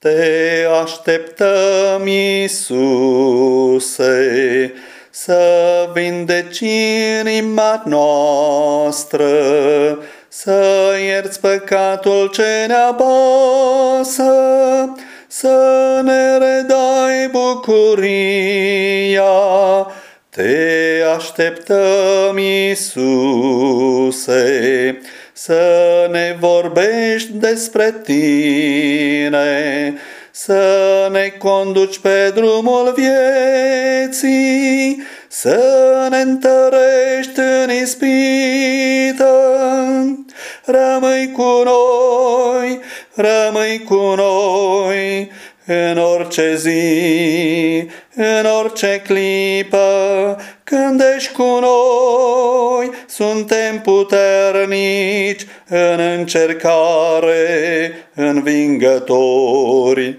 Te așteptăm, Iisuse, să vindeci inima noastră, să ierți păcatul ce ne apasă, să ne redai bucuria. Te așteptăm, Iisuse, să ne vorbești despre tine, să ne conduci pe drumul vieții, să ne întărești în ispită. Rămâi cu noi, rămâi cu noi, în orice zi, în orice clipă, când ești cu noi, suntem puternici în încercare, învingători.